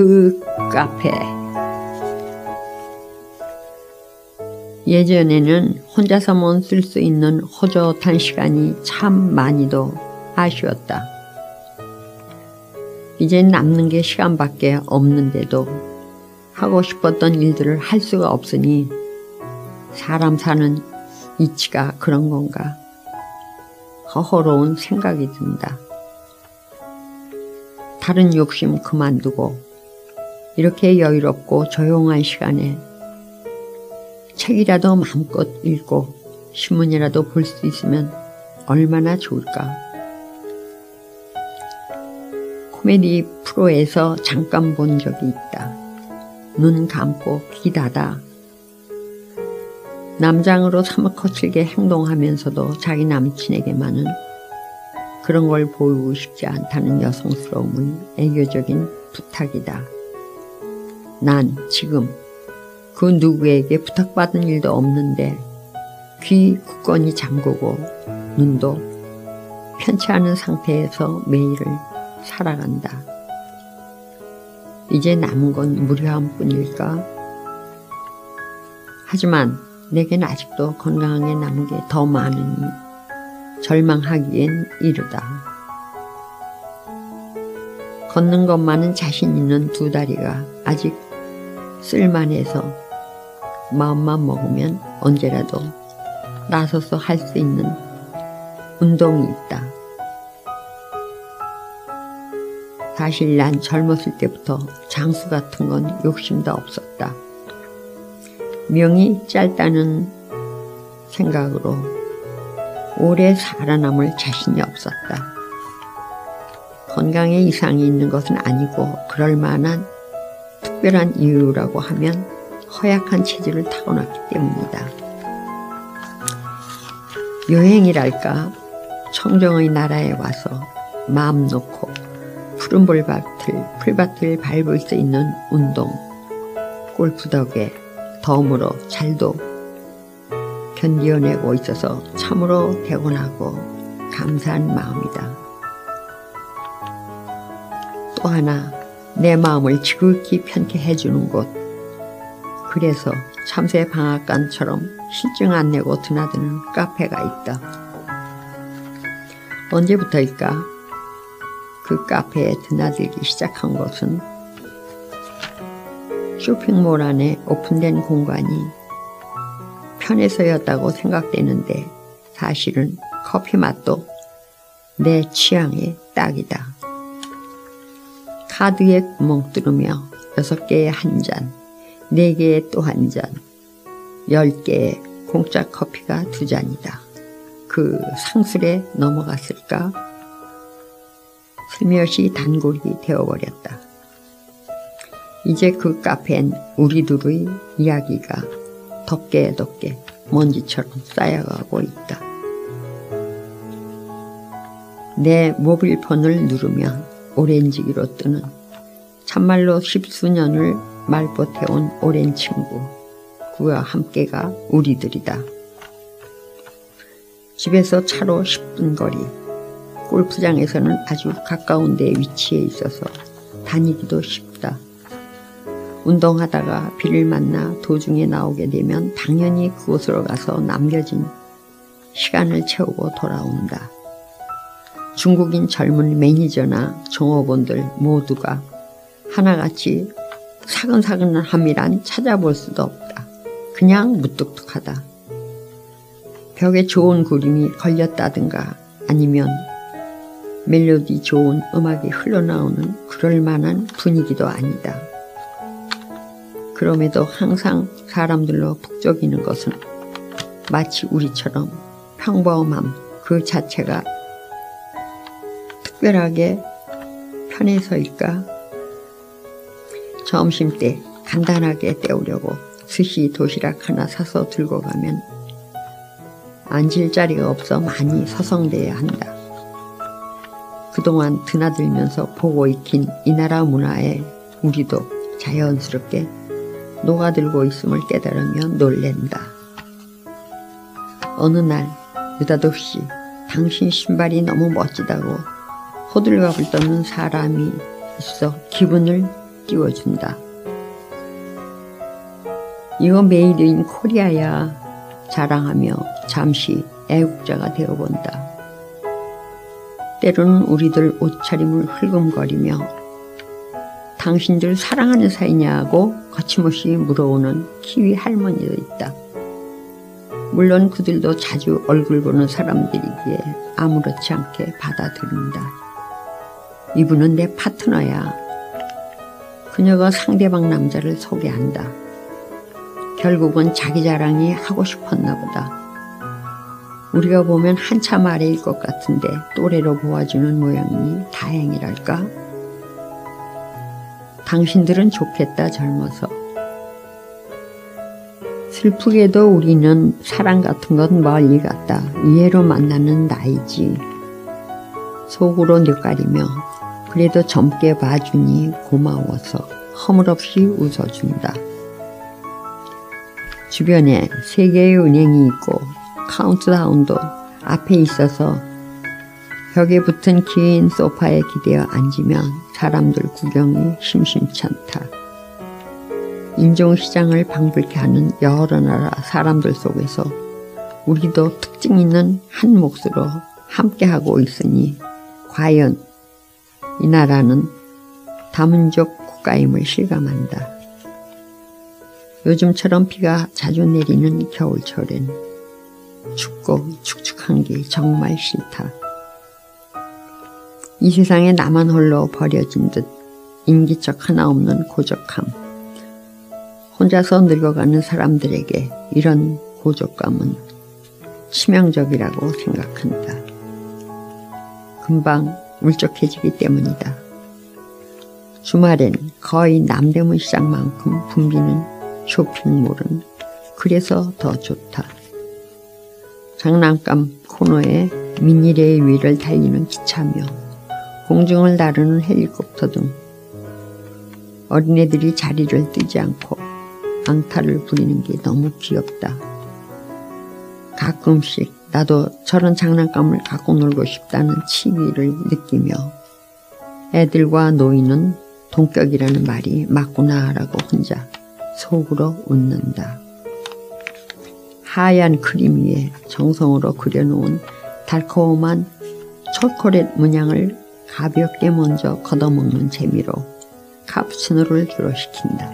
그 카페. 예전에는 혼자서만 쓸 수 있는 호젓한 시간이 참 많이도 아쉬웠다. 이제 남는 게 시간밖에 없는데도 하고 싶었던 일들을 할 수가 없으니 사람 사는 이치가 그런 건가 허허로운 생각이 든다. 다른 욕심 그만두고 이렇게 여유롭고 조용한 시간에 책이라도 마음껏 읽고 신문이라도 볼 수 있으면 얼마나 좋을까. 코미디 프로에서 잠깐 본 적이 있다. 눈 감고 귀 닫아 남장으로 사뭇거칠게 행동하면서도 자기 남친에게만은 그런 걸 보이고 싶지 않다는 여성스러움을 애교적인 부탁이다. 난 지금 그 누구에게 부탁받은 일도 없는데 귀 굳건히 잠그고 눈도 편치 않은 상태에서 매일을 살아간다. 이제 남은 건 무료한 뿐일까? 하지만 내겐 아직도 건강하게 남은 게 더 많으니 절망하기엔 이르다. 걷는 것만은 자신 있는 두 다리가 아직 쓸만해서 마음만 먹으면 언제라도 나서서 할 수 있는 운동이 있다. 사실 난 젊었을 때부터 장수 같은 건 욕심도 없었다. 명이 짧다는 생각으로 오래 살아남을 자신이 없었다. 건강에 이상이 있는 것은 아니고 그럴 만한 특별한 이유라고 하면 허약한 체질을 타고났기 때문이다. 여행이랄까 청정의 나라에 와서 마음 놓고 푸른 볼밭을 풀밭을 밟을 수 있는 운동 골프 덕에 덤으로 잘도 견디어내고 있어서 참으로 대견하고 감사한 마음이다. 또 하나 내 마음을 지극히 편케 해주는 곳. 그래서 참새 방앗간처럼 실증 안 내고 드나드는 카페가 있다. 언제부터일까? 그 카페에 드나들기 시작한 것은 쇼핑몰 안에 오픈된 공간이 편해서였다고 생각되는데 사실은 커피 맛도 내 취향에 딱이다. 카드에 구멍 뚫으며 여섯 개에 한 잔, 네 개에 또 한 잔, 열 개에 공짜 커피가 두 잔이다. 그 상술에 넘어갔을까? 슬며시 단골이 되어버렸다. 이제 그 카페엔 우리 둘의 이야기가 덮개 덮개 먼지처럼 쌓여가고 있다. 내 모빌폰을 누르면 오렌지기로 뜨는 참말로 십수년을 말벗해온 오랜 친구 그와 함께가 우리들이다. 집에서 차로 10분 거리 골프장에서는 아주 가까운 데 위치해 있어서 다니기도 쉽다. 운동하다가 비를 만나 도중에 나오게 되면 당연히 그곳으로 가서 남겨진 시간을 채우고 돌아온다. 중국인 젊은 매니저나 종업원들 모두가 하나같이 사근사근함이란 찾아볼 수도 없다. 그냥 무뚝뚝하다. 벽에 좋은 그림이 걸렸다든가 아니면 멜로디 좋은 음악이 흘러나오는 그럴 만한 분위기도 아니다. 그럼에도 항상 사람들로 북적이는 것은 마치 우리처럼 평범함 그 자체가 특별하게 편해서일까? 점심 때 간단하게 때우려고 스시 도시락 하나 사서 들고 가면 앉을 자리가 없어 많이 서성대야 한다. 그동안 드나들면서 보고 익힌 이 나라 문화에 우리도 자연스럽게 녹아들고 있음을 깨달으며 놀랜다. 어느 날 느닷없이 당신 신발이 너무 멋지다고 호들갑을 떠는 사람이 있어 기분을 띄워준다. 이거 made in Korea야 자랑하며 잠시 애국자가 되어본다. 때로는 우리들 옷차림을 흘금거리며 당신들 사랑하는 사이냐고 거침없이 물어오는 키위 할머니도 있다. 물론 그들도 자주 얼굴 보는 사람들이기에 아무렇지 않게 받아들인다. 이분은 내 파트너야. 그녀가 상대방 남자를 소개한다. 결국은 자기 자랑이 하고 싶었나 보다. 우리가 보면 한참 아래일 것 같은데 또래로 보아주는 모양이니 다행이랄까? 당신들은 좋겠다 젊어서. 슬프게도 우리는 사랑 같은 건 멀리 갔다 이해로 만나는 나이지. 속으로 뉘가리며 그래도 젊게 봐주니 고마워서 허물없이 웃어준다. 주변에 세 개의 은행이 있고 카운트다운도 앞에 있어서 벽에 붙은 긴 소파에 기대어 앉으면 사람들 구경이 심심치 않다. 인종시장을 방불케 하는 여러 나라 사람들 속에서 우리도 특징 있는 한 몫으로 함께하고 있으니 과연 이 나라는 다문족 국가임을 실감한다. 요즘처럼 비가 자주 내리는 겨울철엔 춥고 축축한 게 정말 싫다. 이 세상에 나만 홀로 버려진 듯 인기척 하나 없는 고적함. 혼자서 늙어가는 사람들에게 이런 고적감은 치명적이라고 생각한다. 금방 울적해지기 때문이다. 주말엔 거의 남대문 시장만큼 붐비는 쇼핑몰은 그래서 더 좋다. 장난감 코너에 미니레의 위를 달리는 기차며 공중을 나르는 헬리콥터 등 어린애들이 자리를 뜨지 않고 앙탈을 부리는 게 너무 귀엽다. 가끔씩 나도 저런 장난감을 갖고 놀고 싶다는 치위를 느끼며 애들과 노인은 동격이라는 말이 맞구나라고 혼자 속으로 웃는다. 하얀 크림 위에 정성으로 그려놓은 달콤한 초콜릿 문양을 가볍게 먼저 걷어먹는 재미로 카푸치노를 주로 시킨다.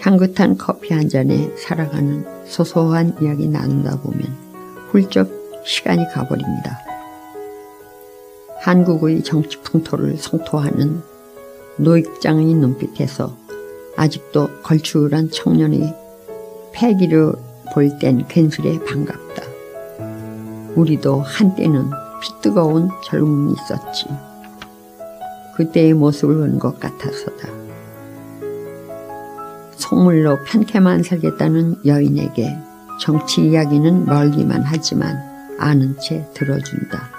향긋한 커피 한 잔에 살아가는 소소한 이야기 나누다 보면 훌쩍 시간이 가버립니다. 한국의 정치 풍토를 성토하는 노익장의 눈빛에서 아직도 걸출한 청년이 패기를 볼 땐 괜스레 반갑다. 우리도 한때는 피뜨거운 젊음이 있었지. 그때의 모습을 본 것 같아서다. 속물로 편케만 살겠다는 여인에게 정치 이야기는 멀기만 하지만 아는 채 들어준다.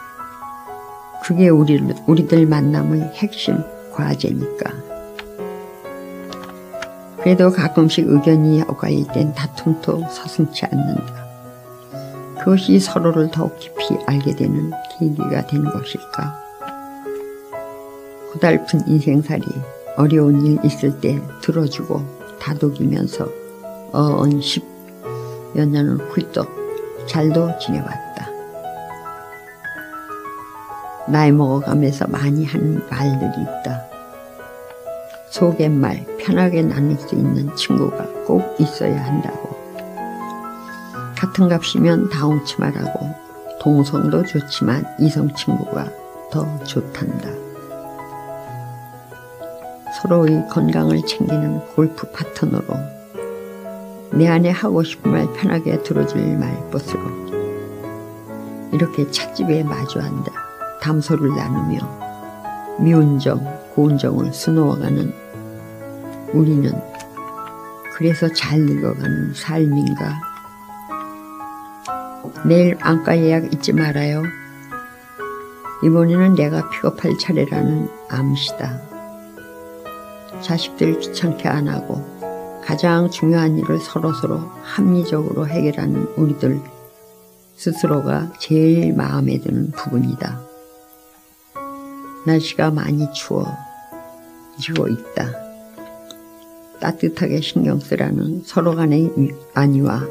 그게 우리, 우리들 만남의 핵심 과제니까. 그래도 가끔씩 의견이 엇갈릴 땐 다툼도 서슴치 않는다. 그것이 서로를 더욱 깊이 알게 되는 계기가 되는 것일까? 고달픈 인생살이 어려운 일 있을 때 들어주고 다독이면서 어언 십여 년을 훌떡 잘도 지내왔다. 나이 먹어가면서 많이 하는 말들이 있다. 속갯말 편하게 나눌 수 있는 친구가 꼭 있어야 한다고. 같은 값이면 다운치 말하고 동성도 좋지만 이성 친구가 더 좋단다. 서로의 건강을 챙기는 골프 파트너로 내 안에 하고 싶은 말 편하게 들어줄 말벗으로 이렇게 찻집에 마주한다. 담소를 나누며 미운 정, 고운 정을 수놓아가는 우리는 그래서 잘 늙어가는 삶인가? 내일 안과 예약 잊지 말아요. 이번에는 내가 픽업할 차례라는 암시다. 자식들 귀찮게 안 하고 가장 중요한 일을 서로서로 합리적으로 해결하는 우리들 스스로가 제일 마음에 드는 부분이다. 날씨가 많이 추워지고 있다. 따뜻하게 신경 쓰라는 서로 간의 위- 안위와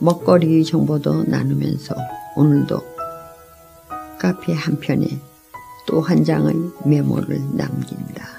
먹거리 정보도 나누면서 오늘도 카페 한편에 또 한 장의 메모를 남긴다.